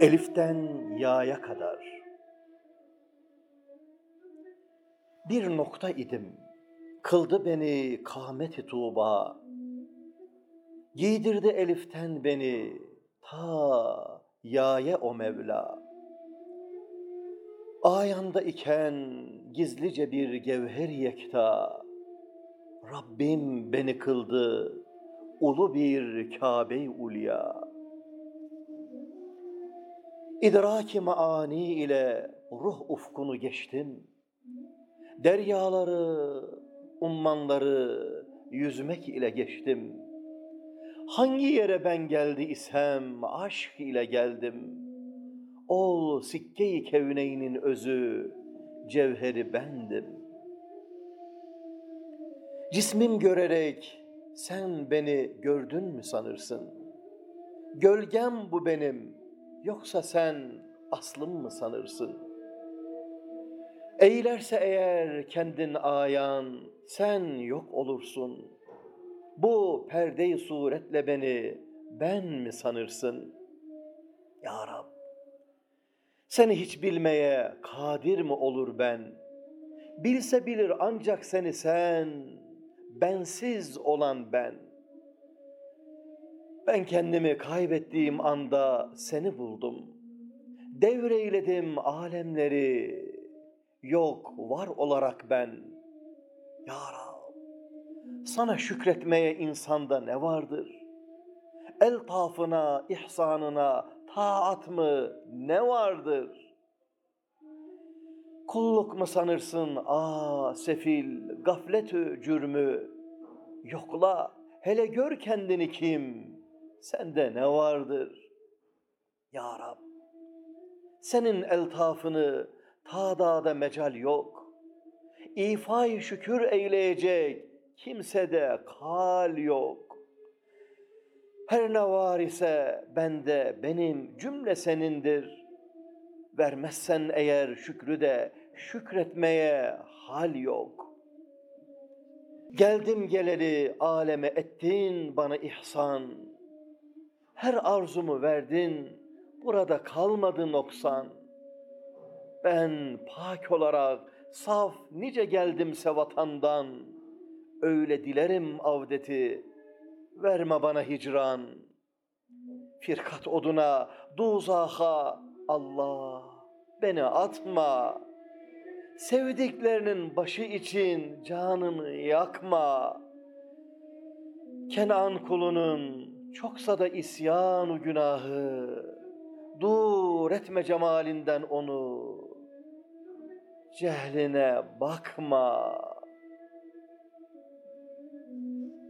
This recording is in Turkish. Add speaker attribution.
Speaker 1: Elif'ten Ya'ya kadar bir nokta idim. Kıldı beni kâmeti tuğba. Giydirdi Elif'ten beni ta Ya'ya o Mevla. Ayanda iken gizlice bir gevher yekta. Rabbim beni kıldı ulu bir Kabe-i Ulya. İdraki maani ile ruh ufkunu geçtim. Deryaları, ummanları yüzmek ile geçtim. Hangi yere ben geldi isem aşk ile geldim. Ol sikke-i kevneynin özü, cevheri bendim. Cismim görerek sen beni gördün mü sanırsın? Gölgem bu benim, Yoksa sen aslım mı sanırsın? Eylerse eğer kendin ayan, sen yok olursun. Bu perde suretle beni ben mi sanırsın? Ya Rab, seni hiç bilmeye kadir mi olur ben? Bilse bilir ancak seni sen, bensiz olan ben. Ben kendimi kaybettiğim anda seni buldum. Devreyledim alemleri. Yok var olarak ben. Ya Rab, sana şükretmeye insanda ne vardır? Eltafına, ihsanına taat mı ne vardır? Kulluk mu sanırsın aa sefil, gafletü cürmü? Yokla, hele gör kendini kim?'' Sende ne vardır? Ya Rab, senin eltafını tadada mecal yok. İfai şükür eyleyecek kimsede kal yok. Her ne var ise bende benim cümle senindir. Vermezsen eğer şükrü de şükretmeye hal yok. Geldim geleli aleme ettin bana ihsan. Her arzumu verdin, burada kalmadı noksan. Ben pak olarak saf nice geldimse vatandan, öyle dilerim avdeti, verme bana hicran. Firkat oduna, duzaha, Allah beni atma. Sevdiklerinin başı için canını yakma. Kenan kulunun Çoksa da isyanu günahı, dur etme cemalinden onu, cehline bakma.''